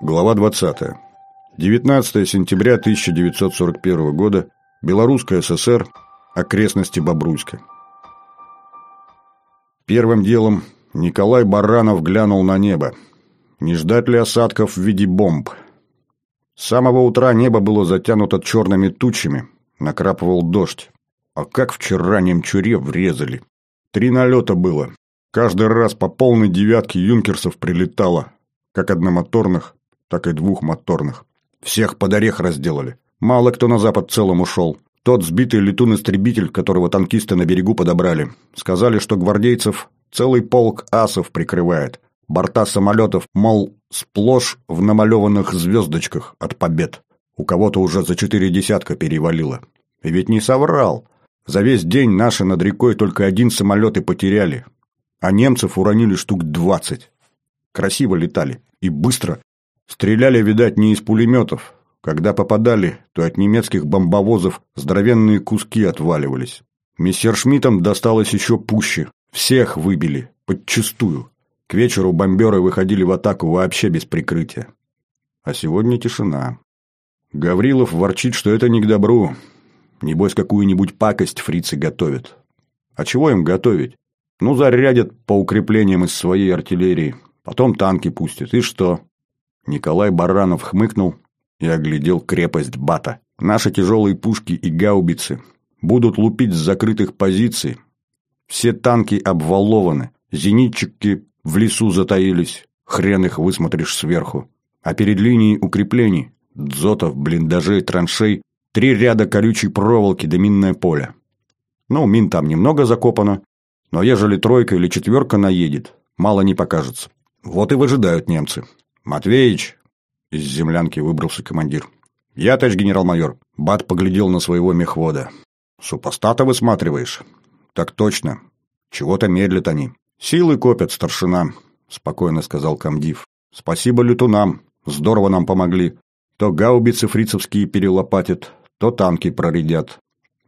Глава 20. 19 сентября 1941 года. Белорусская ССР. Окрестности Бобруйска. Первым делом Николай Баранов глянул на небо. Не ждать ли осадков в виде бомб? С самого утра небо было затянуто черными тучами, накрапывал дождь. А как вчера немчуре врезали. Три налета было. Каждый раз по полной девятке юнкерсов прилетало, как одномоторных, так и двухмоторных. Всех под орех разделали. Мало кто на запад целым ушел. Тот сбитый летун-истребитель, которого танкисты на берегу подобрали. Сказали, что гвардейцев целый полк асов прикрывает. Борта самолетов, мол, сплошь в намалеванных звездочках от побед. У кого-то уже за четыре десятка перевалило. И ведь не соврал. За весь день наши над рекой только один самолет и потеряли. А немцев уронили штук двадцать. Красиво летали. И быстро. Стреляли, видать, не из пулеметов. Когда попадали, то от немецких бомбовозов здоровенные куски отваливались. Мессершмиттам досталось еще пуще. Всех выбили. Подчистую. К вечеру бомберы выходили в атаку вообще без прикрытия. А сегодня тишина. Гаврилов ворчит, что это не к добру. Небось, какую-нибудь пакость фрицы готовят. А чего им готовить? Ну, зарядят по укреплениям из своей артиллерии. Потом танки пустят. И что? Николай Баранов хмыкнул и оглядел крепость Бата. Наши тяжелые пушки и гаубицы будут лупить с закрытых позиций. Все танки обвалованы. Зенитчики в лесу затаились, хрен их высмотришь сверху. А перед линией укреплений, дзотов, блиндажей, траншей, три ряда колючей проволоки да минное поле. Ну, мин там немного закопано, но ежели тройка или четверка наедет, мало не покажется. Вот и выжидают немцы. «Матвеич!» – из землянки выбрался командир. «Я, товарищ генерал-майор!» Бат поглядел на своего мехвода. «Супостата высматриваешь?» «Так точно. Чего-то медлят они. «Силы копят, старшина», — спокойно сказал комдив. «Спасибо летунам. Здорово нам помогли. То гаубицы фрицевские перелопатят, то танки проредят.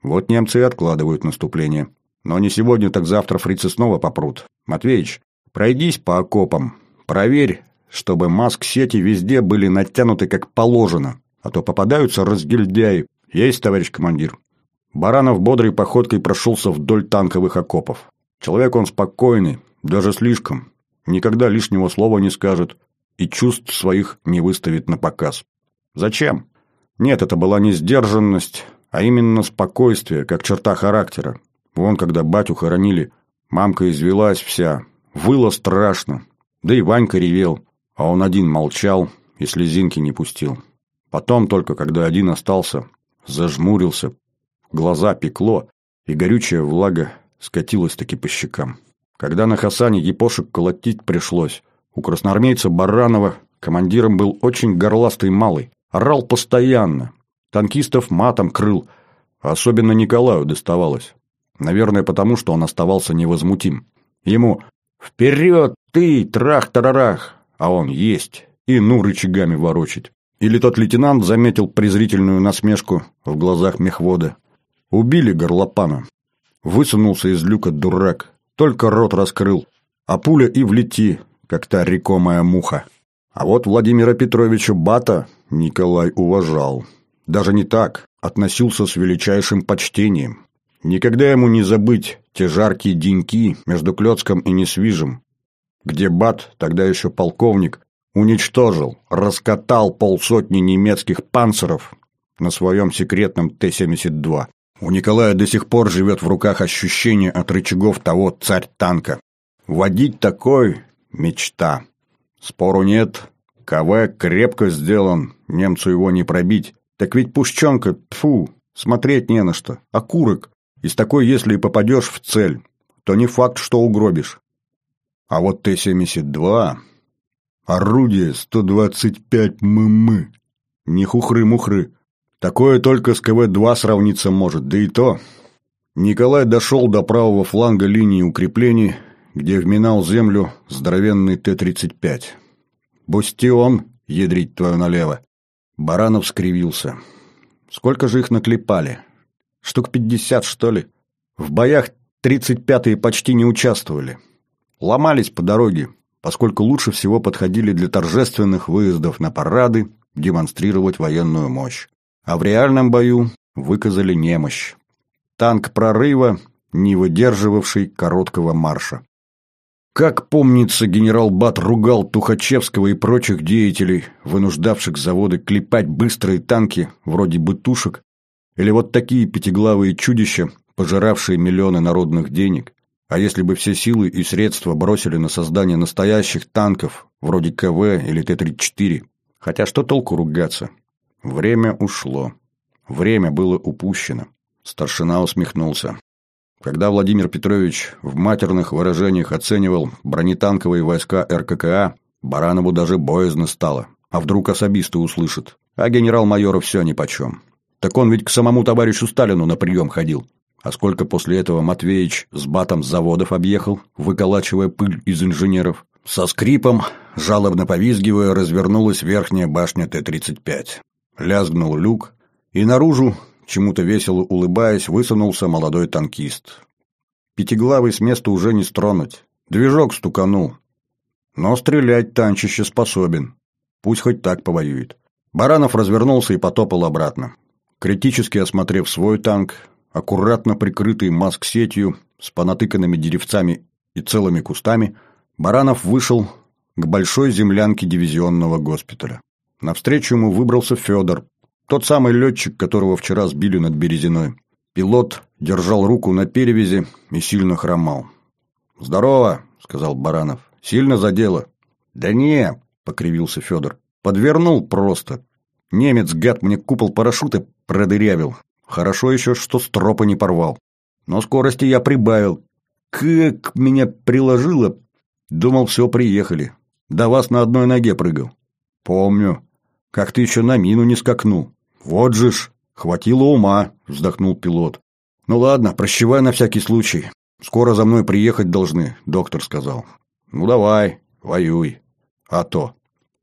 Вот немцы и откладывают наступление. Но не сегодня, так завтра фрицы снова попрут. Матвеич, пройдись по окопам. Проверь, чтобы маск-сети везде были натянуты как положено, а то попадаются разгильдяи. Есть, товарищ командир». Баранов бодрой походкой прошелся вдоль танковых окопов. Человек он спокойный, даже слишком. Никогда лишнего слова не скажет и чувств своих не выставит на показ. Зачем? Нет, это была не сдержанность, а именно спокойствие, как черта характера. Вон, когда батю хоронили, мамка извелась вся, выла страшно. Да и Ванька ревел, а он один молчал и слезинки не пустил. Потом только, когда один остался, зажмурился, глаза пекло, и горючая влага скатилась таки по щекам. Когда на Хасане епошек колотить пришлось, у красноармейца Баранова командиром был очень горластый малый. Орал постоянно. Танкистов матом крыл, а особенно Николаю доставалось. Наверное, потому что он оставался невозмутим. Ему «Вперед, ты, трах-тарарах!» А он «Есть!» и ну рычагами ворочить. Или тот лейтенант заметил презрительную насмешку в глазах мехвода. Убили горлопана. Высунулся из люка дурак, только рот раскрыл, а пуля и влети, как та рекомая муха. А вот Владимира Петровича Бата Николай уважал. Даже не так, относился с величайшим почтением. Никогда ему не забыть те жаркие деньки между Клёцком и Несвижем, где Бат, тогда еще полковник, уничтожил, раскатал полсотни немецких панцеров на своем секретном Т-72. У Николая до сих пор живет в руках ощущение от рычагов того царь-танка. Водить такой – мечта. Спору нет. КВ крепко сделан, немцу его не пробить. Так ведь пушченка, фу, смотреть не на что. Окурок. Из такой, если и попадешь в цель, то не факт, что угробишь. А вот Т-72... Орудие 125 мм. Не хухры-мухры. Такое только с КВ-2 сравниться может, да и то. Николай дошел до правого фланга линии укреплений, где вминал землю здоровенный Т-35. «Бустион, ядрить твою налево!» Баранов скривился. «Сколько же их наклепали? Штук пятьдесят, что ли? В боях тридцать пятые почти не участвовали. Ломались по дороге, поскольку лучше всего подходили для торжественных выездов на парады, демонстрировать военную мощь. А в реальном бою выказали немощь. Танк прорыва, не выдерживавший короткого марша. Как помнится, генерал Бат ругал Тухачевского и прочих деятелей, вынуждавших заводы клепать быстрые танки, вроде бытушек, или вот такие пятиглавые чудища, пожиравшие миллионы народных денег. А если бы все силы и средства бросили на создание настоящих танков, вроде КВ или Т-34? Хотя что толку ругаться? Время ушло. Время было упущено. Старшина усмехнулся. Когда Владимир Петрович в матерных выражениях оценивал бронетанковые войска РККА, Баранову даже боязно стало. А вдруг особисты услышат? А генерал-майору все нипочем. Так он ведь к самому товарищу Сталину на прием ходил. А сколько после этого Матвеич с батом заводов объехал, выколачивая пыль из инженеров? Со скрипом, жалобно повизгивая, развернулась верхняя башня Т-35. Лязгнул люк, и наружу чему-то весело улыбаясь, высунулся молодой танкист. Пятиглавый с места уже не стронуть. Движок стуканул. Но стрелять танчище способен. Пусть хоть так повоюет. Баранов развернулся и потопал обратно. Критически осмотрев свой танк, аккуратно прикрытый маск-сетью с понатыканными деревцами и целыми кустами, Баранов вышел к большой землянке дивизионного госпиталя. Навстречу ему выбрался Федор, тот самый летчик, которого вчера сбили над Березиной. Пилот держал руку на перевязи и сильно хромал. «Здорово», — сказал Баранов. «Сильно задело». «Да не», — покривился Федор. «Подвернул просто. Немец, гад, мне купол парашюта продырявил. Хорошо еще, что стропа не порвал. Но скорости я прибавил. Как меня приложило. Думал, все, приехали. До вас на одной ноге прыгал. Помню. Как ты еще на мину не скакнул. «Вот же ж, хватило ума», – вздохнул пилот. «Ну ладно, прощевай на всякий случай. Скоро за мной приехать должны», – доктор сказал. «Ну давай, воюй. А то».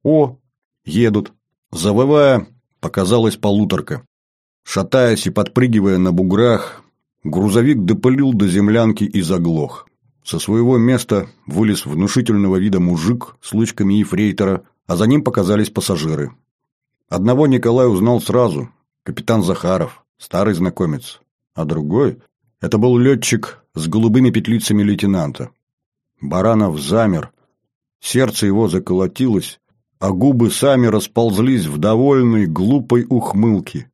«О, едут». Завывая, показалась полуторка. Шатаясь и подпрыгивая на буграх, грузовик допылил до землянки и заглох. Со своего места вылез внушительного вида мужик с лычками ефрейтора, а за ним показались пассажиры. Одного Николай узнал сразу, капитан Захаров, старый знакомец, а другой – это был летчик с голубыми петлицами лейтенанта. Баранов замер, сердце его заколотилось, а губы сами расползлись в довольной, глупой ухмылке.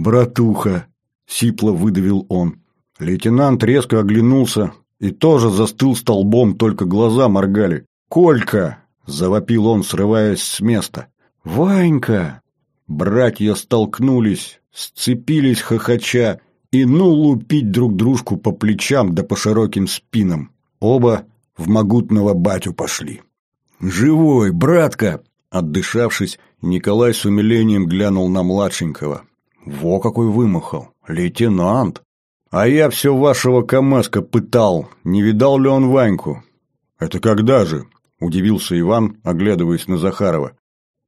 «Братуха!» – сипло выдавил он. Лейтенант резко оглянулся и тоже застыл столбом, только глаза моргали. «Колька!» – завопил он, срываясь с места. «Ванька!» Братья столкнулись, сцепились хохоча и ну лупить друг дружку по плечам да по широким спинам. Оба в могутного батю пошли. «Живой, братка!» Отдышавшись, Николай с умилением глянул на младшенького. «Во какой вымахал! Лейтенант! А я все вашего Камаска пытал, не видал ли он Ваньку?» «Это когда же?» – удивился Иван, оглядываясь на Захарова.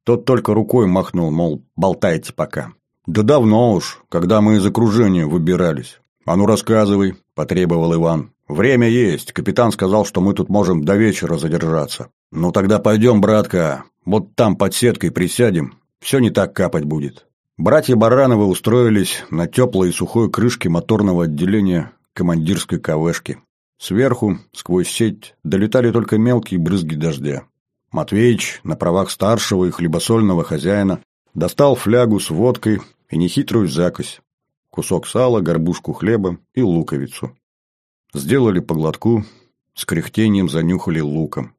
Тот только рукой махнул, мол, болтайте пока. «Да давно уж, когда мы из окружения выбирались». «А ну рассказывай», – потребовал Иван. «Время есть. Капитан сказал, что мы тут можем до вечера задержаться». «Ну тогда пойдем, братка. Вот там под сеткой присядем. Все не так капать будет». Братья Барановы устроились на теплой и сухой крышке моторного отделения командирской КВшки. Сверху, сквозь сеть, долетали только мелкие брызги дождя. Матвеич, на правах старшего и хлебосольного хозяина, достал флягу с водкой и нехитрую закось, кусок сала, горбушку хлеба и луковицу. Сделали по глотку, с кряхтением занюхали луком.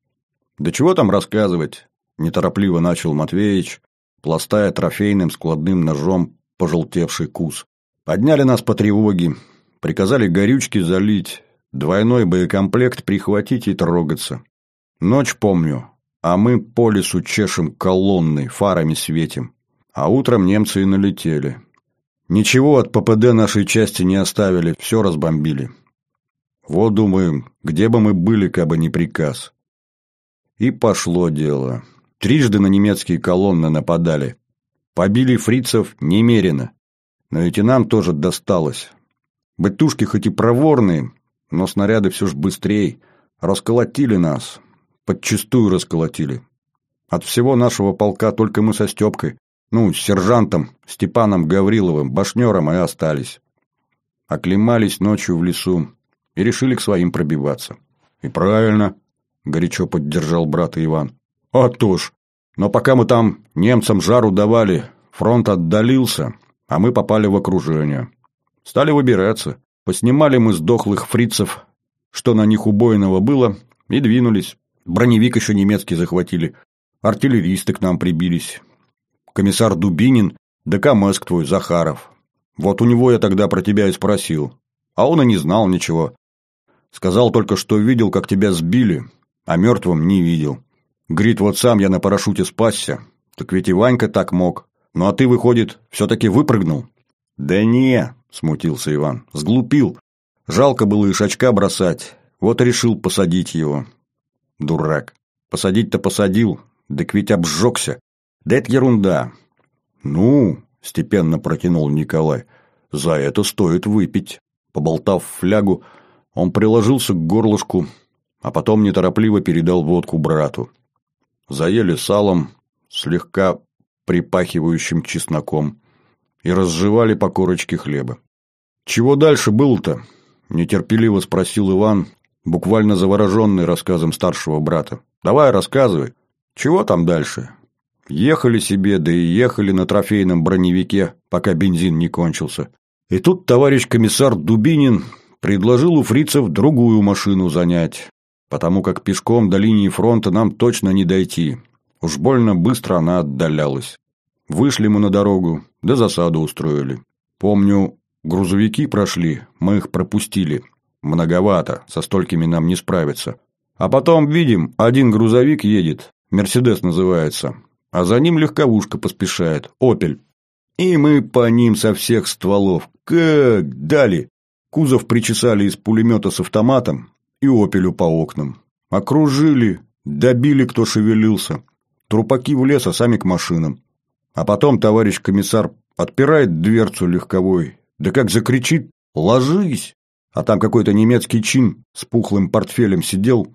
«Да чего там рассказывать?» – неторопливо начал Матвеич, пластая трофейным складным ножом пожелтевший кус. «Подняли нас по тревоге, приказали горючки залить, двойной боекомплект прихватить и трогаться. Ночь помню, а мы по лесу чешем колонной, фарами светим. А утром немцы и налетели. Ничего от ППД нашей части не оставили, все разбомбили. Вот думаем, где бы мы были, кабы не приказ. И пошло дело. Трижды на немецкие колонны нападали. Побили фрицев немерено. Но и нам тоже досталось. Бытушки хоть и проворные, но снаряды все ж быстрее. Расколотили нас, подчистую расколотили. От всего нашего полка только мы со Степкой, ну, с сержантом Степаном Гавриловым, башнером и остались. Оклемались ночью в лесу и решили к своим пробиваться. И правильно, горячо поддержал брата Иван. А то ж, но пока мы там немцам жару давали, фронт отдалился, а мы попали в окружение. Стали выбираться. Поснимали мы с дохлых фрицев, что на них убойного было, и двинулись. Броневик еще немецкий захватили. Артиллеристы к нам прибились. Комиссар Дубинин, да Камэск твой, Захаров. Вот у него я тогда про тебя и спросил. А он и не знал ничего. Сказал только, что видел, как тебя сбили, а мертвым не видел. Говорит, вот сам я на парашюте спасся. Так ведь и Ванька так мог. Ну а ты, выходит, все-таки выпрыгнул? Да не, смутился Иван. Сглупил. Жалко было ишачка бросать. Вот и решил посадить его. Дурак. Посадить-то посадил. Так ведь обжегся. Да это ерунда. Ну, степенно протянул Николай. За это стоит выпить. Поболтав флягу, он приложился к горлышку, а потом неторопливо передал водку брату. Заели салом, слегка припахивающим чесноком, и разжевали по корочке хлеба. «Чего дальше было-то?» – нетерпеливо спросил Иван, буквально завороженный рассказом старшего брата. «Давай рассказывай. Чего там дальше?» Ехали себе, да и ехали на трофейном броневике, пока бензин не кончился. И тут товарищ комиссар Дубинин предложил у фрицев другую машину занять, потому как пешком до линии фронта нам точно не дойти. Уж больно быстро она отдалялась. Вышли мы на дорогу, да засаду устроили. Помню, грузовики прошли, мы их пропустили. Многовато, со столькими нам не справиться. А потом видим, один грузовик едет, «Мерседес» называется, а за ним легковушка поспешает, «Опель». И мы по ним со всех стволов, как дали. Кузов причесали из пулемета с автоматом и «Опелю» по окнам. Окружили, добили, кто шевелился. Трупаки в лес, а сами к машинам. А потом товарищ комиссар отпирает дверцу легковой, да как закричит «Ложись!» А там какой-то немецкий чин с пухлым портфелем сидел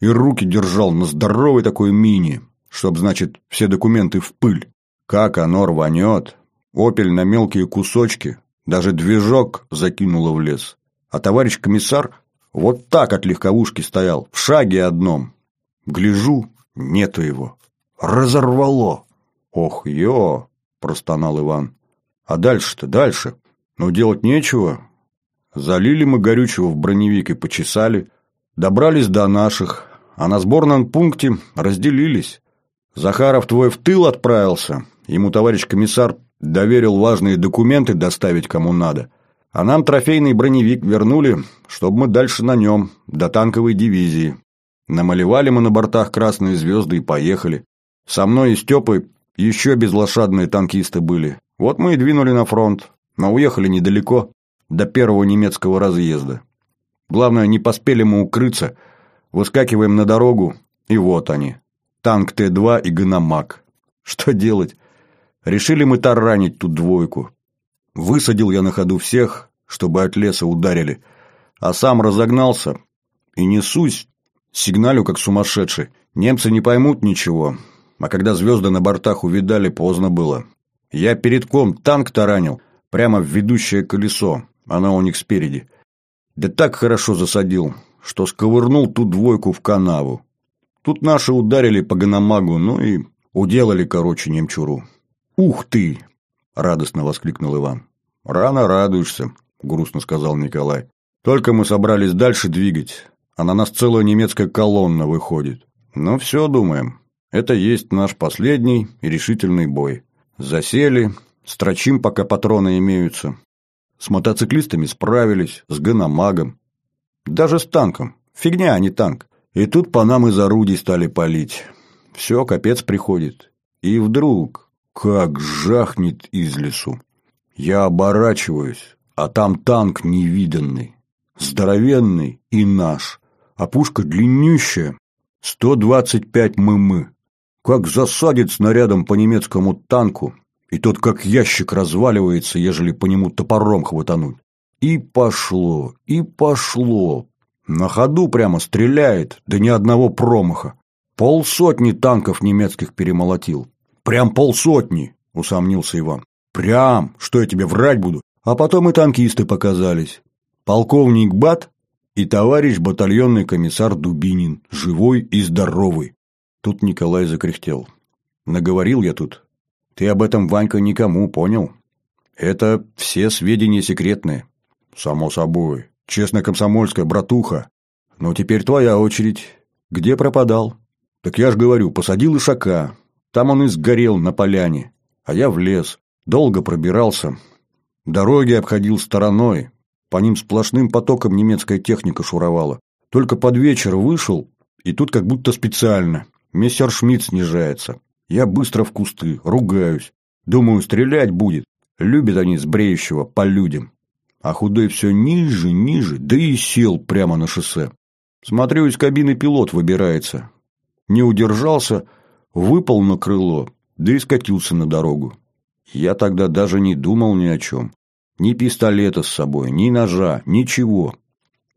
и руки держал на здоровой такой мини, чтоб, значит, все документы в пыль. Как оно рванет! Опель на мелкие кусочки, даже движок закинуло в лес. А товарищ комиссар вот так от легковушки стоял, в шаге одном. Гляжу, нету его. Разорвало. Ох, ё, простонал Иван. А дальше-то, дальше? Ну, делать нечего. Залили мы горючего в броневик и почесали. Добрались до наших, а на сборном пункте разделились. Захаров твой в тыл отправился. Ему товарищ комиссар доверил важные документы доставить кому надо. А нам трофейный броневик вернули, чтобы мы дальше на нем, до танковой дивизии. Намалевали мы на бортах красные звезды и поехали. Со мной и Степой еще безлошадные танкисты были. Вот мы и двинули на фронт, но уехали недалеко, до первого немецкого разъезда. Главное, не поспели мы укрыться. Выскакиваем на дорогу, и вот они. Танк Т-2 и Ганамак. Что делать? Решили мы таранить ту двойку. Высадил я на ходу всех, чтобы от леса ударили, а сам разогнался и несусь, сигналю как сумасшедший. Немцы не поймут ничего, а когда звезды на бортах увидали, поздно было. Я перед ком танк таранил, прямо в ведущее колесо, она у них спереди. Да так хорошо засадил, что сковырнул ту двойку в канаву. Тут наши ударили по Ганамагу, ну и уделали, короче, немчуру. «Ух ты!» – радостно воскликнул Иван. «Рано радуешься», – грустно сказал Николай. «Только мы собрались дальше двигать, а на нас целая немецкая колонна выходит. Ну все, думаем, это есть наш последний и решительный бой. Засели, строчим, пока патроны имеются. С мотоциклистами справились, с гономагом. Даже с танком. Фигня, а не танк. И тут по нам из орудий стали палить. Все, капец приходит. И вдруг, как жахнет из лесу. Я оборачиваюсь, а там танк невиданный. Здоровенный и наш. А пушка длиннющая. 125 мм. Как засадит снарядом по немецкому танку, и тот как ящик разваливается, ежели по нему топором хватануть. И пошло, и пошло. На ходу прямо стреляет, да ни одного промаха. Полсотни танков немецких перемолотил. Прям полсотни, усомнился Иван. Прям, что я тебе врать буду? А потом и танкисты показались. Полковник Бат и товарищ батальонный комиссар Дубинин, живой и здоровый. Тут Николай закряхтел. Наговорил я тут. Ты об этом, Ванька, никому, понял? Это все сведения секретные. Само собой. Честно комсомольская, братуха. Но теперь твоя очередь. Где пропадал? Так я ж говорю, посадил ишака. Там он и сгорел на поляне. А я в лес. Долго пробирался. Дороги обходил стороной. По ним сплошным потоком немецкая техника шуровала. Только под вечер вышел, и тут как будто специально. Мессершмитт снижается. Я быстро в кусты, ругаюсь. Думаю, стрелять будет. Любят они с бреющего по людям. А худой все ниже, ниже, да и сел прямо на шоссе. Смотрю, из кабины пилот выбирается. Не удержался, выпал на крыло, да и скатился на дорогу. Я тогда даже не думал ни о чем. Ни пистолета с собой, ни ножа, ничего.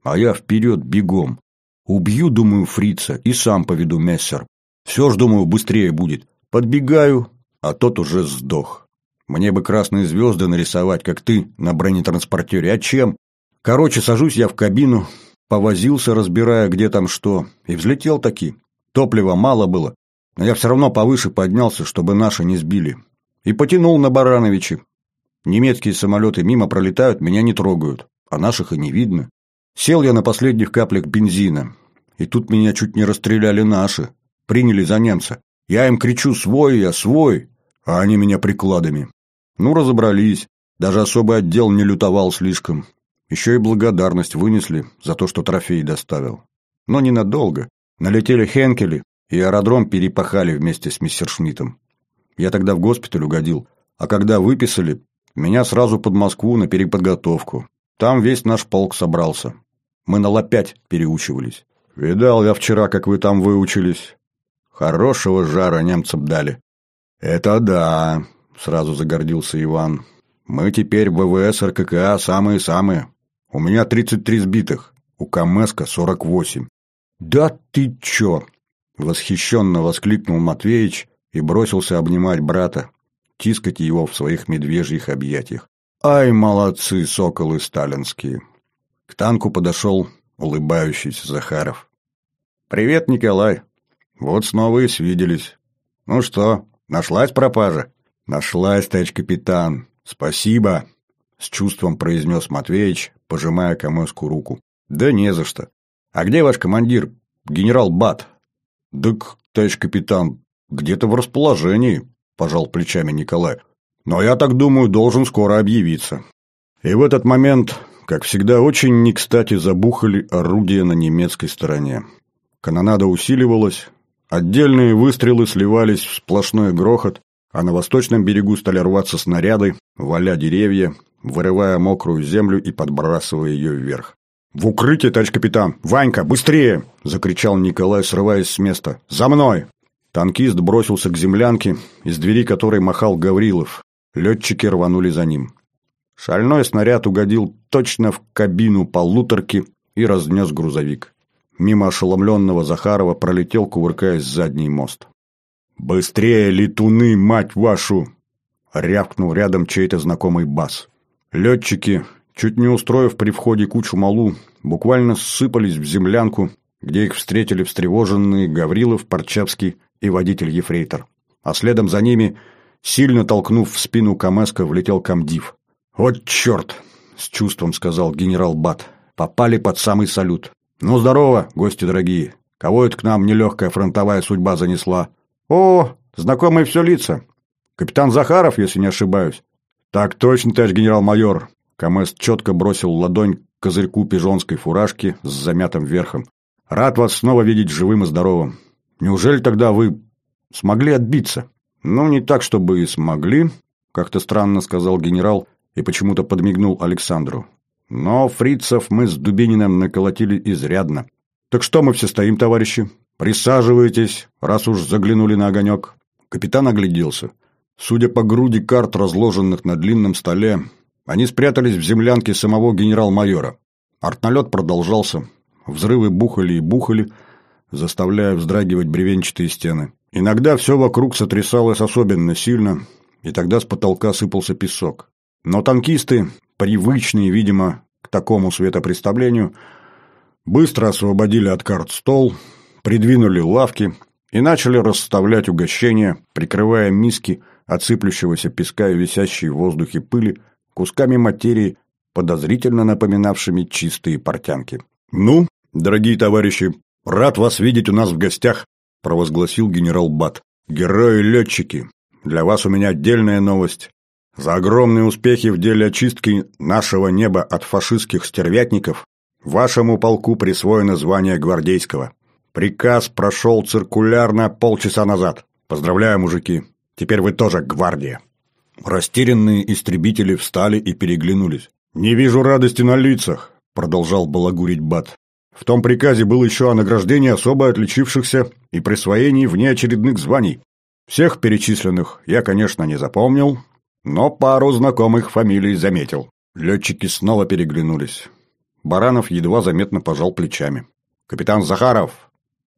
А я вперед бегом. Убью, думаю, фрица и сам поведу мессер. Все ж, думаю, быстрее будет. Подбегаю, а тот уже сдох. Мне бы красные звезды нарисовать, как ты, на бронетранспортере. А чем? Короче, сажусь я в кабину, повозился, разбирая, где там что, и взлетел таки. Топлива мало было, но я все равно повыше поднялся, чтобы наши не сбили. И потянул на Барановичи. Немецкие самолеты мимо пролетают, меня не трогают, а наших и не видно. Сел я на последних каплях бензина, и тут меня чуть не расстреляли наши. Приняли за немца. Я им кричу «свой я, свой!», а они меня прикладами. Ну, разобрались. Даже особый отдел не лютовал слишком. Еще и благодарность вынесли за то, что трофей доставил. Но ненадолго. Налетели Хенкели, и аэродром перепахали вместе с Мессершмиттом. Я тогда в госпиталь угодил, а когда выписали, меня сразу под Москву на переподготовку. Там весь наш полк собрался. Мы на лопять переучивались. Видал я вчера, как вы там выучились. Хорошего жара немцам дали. Это да, сразу загордился Иван. Мы теперь ВВС РККА самые-самые. У меня 33 сбитых, у Камеска 48. Да ты чё? Восхищенно воскликнул Матвеич и бросился обнимать брата, тискать его в своих медвежьих объятиях. Ай, молодцы, соколы сталинские. К танку подошел улыбающийся Захаров. «Привет, Николай. Вот снова и свиделись. Ну что, нашлась пропажа?» «Нашлась, товарищ капитан. Спасибо!» С чувством произнес Матвеич, пожимая Камэску руку. «Да не за что. А где ваш командир, генерал Бат?» «Так, товарищ капитан, где-то в расположении», – пожал плечами Николай. «Но я так думаю, должен скоро объявиться». И в этот момент, как всегда, очень не кстати забухали орудия на немецкой стороне. Канонада усиливалась, отдельные выстрелы сливались в сплошной грохот, а на восточном берегу стали рваться снаряды, валя деревья, вырывая мокрую землю и подбрасывая ее вверх. «В укрытие, товарищ капитан! Ванька, быстрее!» – закричал Николай, срываясь с места. «За мной!» Танкист бросился к землянке, из двери которой махал Гаврилов. Летчики рванули за ним. Шальной снаряд угодил точно в кабину полуторки и разнес грузовик. Мимо ошеломленного Захарова пролетел, кувыркаясь, задний мост. «Быстрее, летуны, мать вашу!» — рявкнул рядом чей-то знакомый бас. Летчики, чуть не устроив при входе кучу малу, буквально ссыпались в землянку, где их встретили встревоженные Гаврилов, Парчевский и водитель-ефрейтор. А следом за ними, сильно толкнув в спину Камеска, влетел комдив. «Вот черт!» — с чувством сказал генерал Бат. «Попали под самый салют. Ну, здорово, гости дорогие. Кого это к нам нелегкая фронтовая судьба занесла?» «О, знакомые все лица. Капитан Захаров, если не ошибаюсь». «Так точно, товарищ генерал-майор». Камес четко бросил ладонь к козырьку пижонской фуражки с замятым верхом. «Рад вас снова видеть живым и здоровым. Неужели тогда вы смогли отбиться?» «Ну, не так, чтобы и смогли», — как-то странно сказал генерал и почему-то подмигнул Александру. «Но фрицев мы с Дубининым наколотили изрядно. Так что мы все стоим, товарищи? «Присаживайтесь, раз уж заглянули на огонек». Капитан огляделся. Судя по груди карт, разложенных на длинном столе, они спрятались в землянке самого генерал-майора. Артналет продолжался. Взрывы бухали и бухали, заставляя вздрагивать бревенчатые стены. Иногда все вокруг сотрясалось особенно сильно, и тогда с потолка сыпался песок. Но танкисты, привычные, видимо, к такому светопреставлению, быстро освободили от карт стол, придвинули лавки и начали расставлять угощения, прикрывая миски от песка и висящей в воздухе пыли кусками материи, подозрительно напоминавшими чистые портянки. «Ну, дорогие товарищи, рад вас видеть у нас в гостях», – провозгласил генерал Бат. «Герои-летчики, для вас у меня отдельная новость. За огромные успехи в деле очистки нашего неба от фашистских стервятников вашему полку присвоено звание гвардейского. Приказ прошел циркулярно полчаса назад. Поздравляю, мужики. Теперь вы тоже гвардия. Растерянные истребители встали и переглянулись. «Не вижу радости на лицах», — продолжал балагурить Бат. «В том приказе было еще о награждении особо отличившихся и присвоении внеочередных званий. Всех перечисленных я, конечно, не запомнил, но пару знакомых фамилий заметил. Летчики снова переглянулись. Баранов едва заметно пожал плечами. «Капитан Захаров!»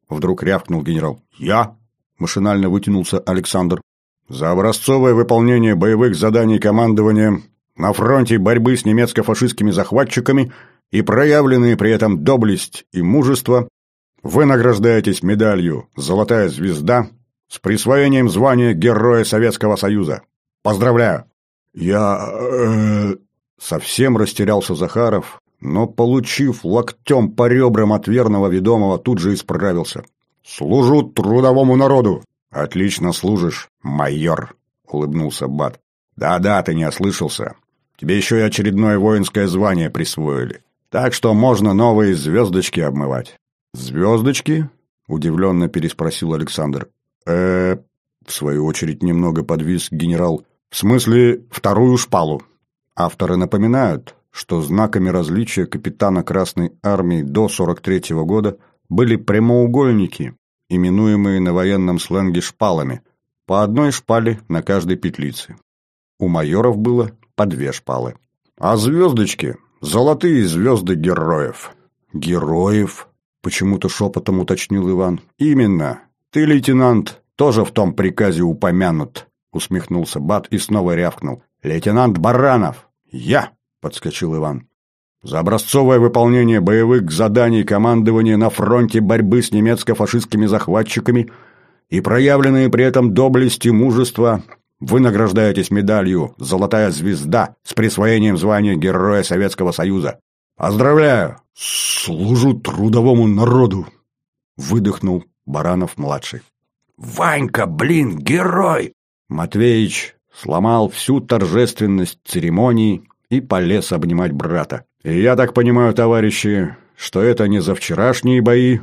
Вдруг рявкнул генерал. «Я?» Машинально вытянулся Александр. «За образцовое выполнение боевых заданий командования на фронте борьбы с немецко-фашистскими захватчиками и проявленные при этом доблесть и мужество вы награждаетесь медалью «Золотая звезда» с присвоением звания Героя Советского Союза. Поздравляю!» «Я... Э, совсем растерялся Захаров, но, получив локтем по ребрам от верного ведомого, тут же исправился. «Служу трудовому народу!» «Отлично служишь, майор!» — улыбнулся Бат. «Да-да, ты не ослышался. Тебе еще и очередное воинское звание присвоили. Так что можно новые звездочки обмывать». «Звездочки?» — удивленно переспросил Александр. э В свою очередь немного подвис генерал. В смысле, вторую шпалу. Авторы напоминают, что знаками различия капитана Красной Армии до 43-го года были прямоугольники, именуемые на военном сленге шпалами, по одной шпале на каждой петлице. У майоров было по две шпалы. А звездочки – золотые звезды героев. Героев? Почему-то шепотом уточнил Иван. Именно. Ты, лейтенант, тоже в том приказе упомянут усмехнулся Бат и снова рявкнул. «Лейтенант Баранов!» «Я!» — подскочил Иван. «За образцовое выполнение боевых заданий командования на фронте борьбы с немецко-фашистскими захватчиками и проявленные при этом доблесть и мужество вы награждаетесь медалью «Золотая звезда» с присвоением звания Героя Советского Союза. Поздравляю! Служу трудовому народу!» Выдохнул Баранов-младший. «Ванька, блин, герой!» Матвеич сломал всю торжественность церемонии и полез обнимать брата. И я так понимаю, товарищи, что это не за вчерашние бои,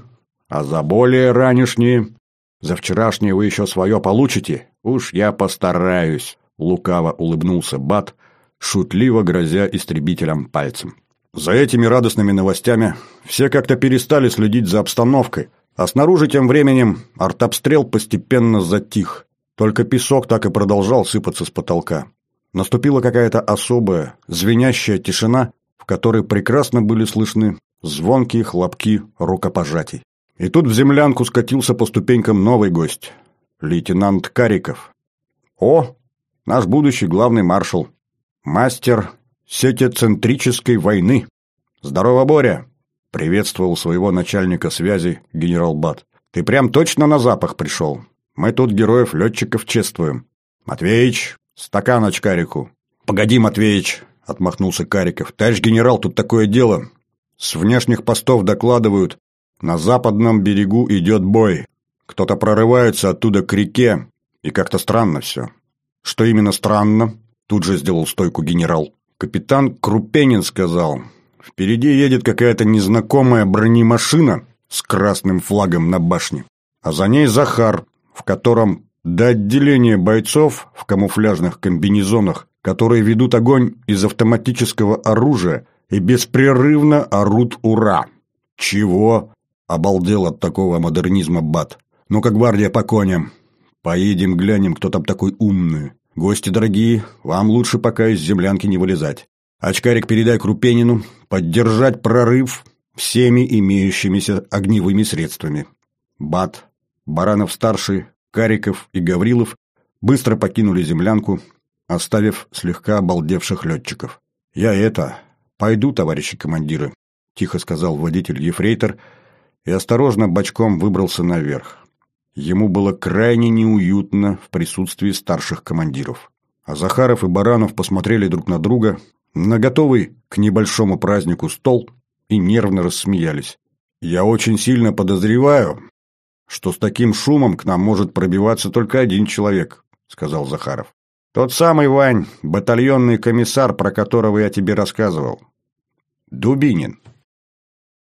а за более ранешние. За вчерашние вы еще свое получите. Уж я постараюсь, лукаво улыбнулся Бат, шутливо грозя истребителям пальцем. За этими радостными новостями все как-то перестали следить за обстановкой, а снаружи тем временем артобстрел постепенно затих. Только песок так и продолжал сыпаться с потолка. Наступила какая-то особая, звенящая тишина, в которой прекрасно были слышны звонкие хлопки рукопожатий. И тут в землянку скатился по ступенькам новый гость – лейтенант Кариков. О, наш будущий главный маршал, мастер сетецентрической войны. Здорово, Боря! Приветствовал своего начальника связи генерал Бат. Ты прям точно на запах пришел. Мы тут героев-летчиков чествуем. Матвеич, стакан очкарику. Погоди, Матвеич, отмахнулся Кариков. Товарищ генерал, тут такое дело. С внешних постов докладывают, на западном берегу идет бой. Кто-то прорывается оттуда к реке, и как-то странно все. Что именно странно? Тут же сделал стойку генерал. Капитан Крупенин сказал, впереди едет какая-то незнакомая бронемашина с красным флагом на башне, а за ней Захар в котором до отделения бойцов в камуфляжных комбинезонах, которые ведут огонь из автоматического оружия и беспрерывно орут «Ура!». «Чего?» – обалдел от такого модернизма Бат. «Ну-ка, гвардия по коням. Поедем глянем, кто там такой умный. Гости дорогие, вам лучше пока из землянки не вылезать. Очкарик передай Крупенину, поддержать прорыв всеми имеющимися огневыми средствами. Бат, Баранов-старший, Кариков и Гаврилов быстро покинули землянку, оставив слегка обалдевших летчиков. «Я это... пойду, товарищи командиры», — тихо сказал водитель-ефрейтор и осторожно бочком выбрался наверх. Ему было крайне неуютно в присутствии старших командиров. А Захаров и Баранов посмотрели друг на друга, на готовый к небольшому празднику стол, и нервно рассмеялись. «Я очень сильно подозреваю, что с таким шумом к нам может пробиваться только один человек», — сказал Захаров. «Тот самый, Вань, батальонный комиссар, про которого я тебе рассказывал. Дубинин».